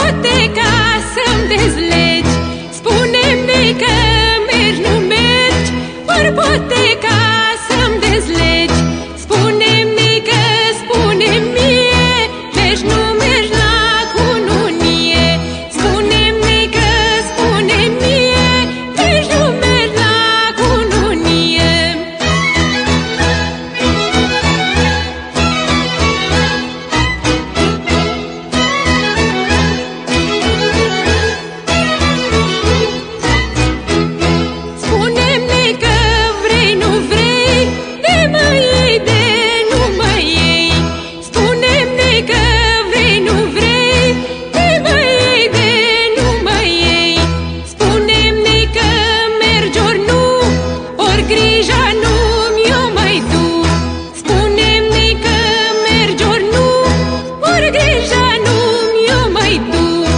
poate ca să-mi dezlegi. Spune-mi că mergi, nu mergi Ori poate ca deja nu-mi eu mai duc Spune-mi că mergi ori nu Ori deja nu-mi eu mai duc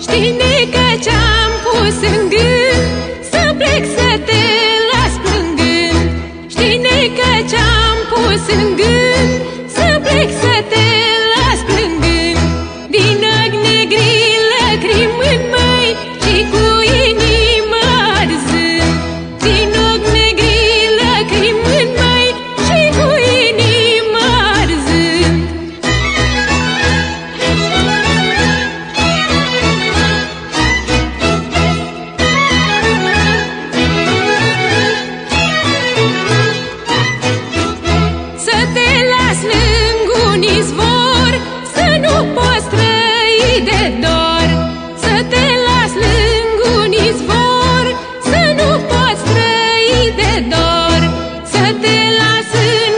Știi că ce-am pus în gând? Dursin gün Simplex Să te las lângă un izvor Să nu poți străi de dor. Să te las în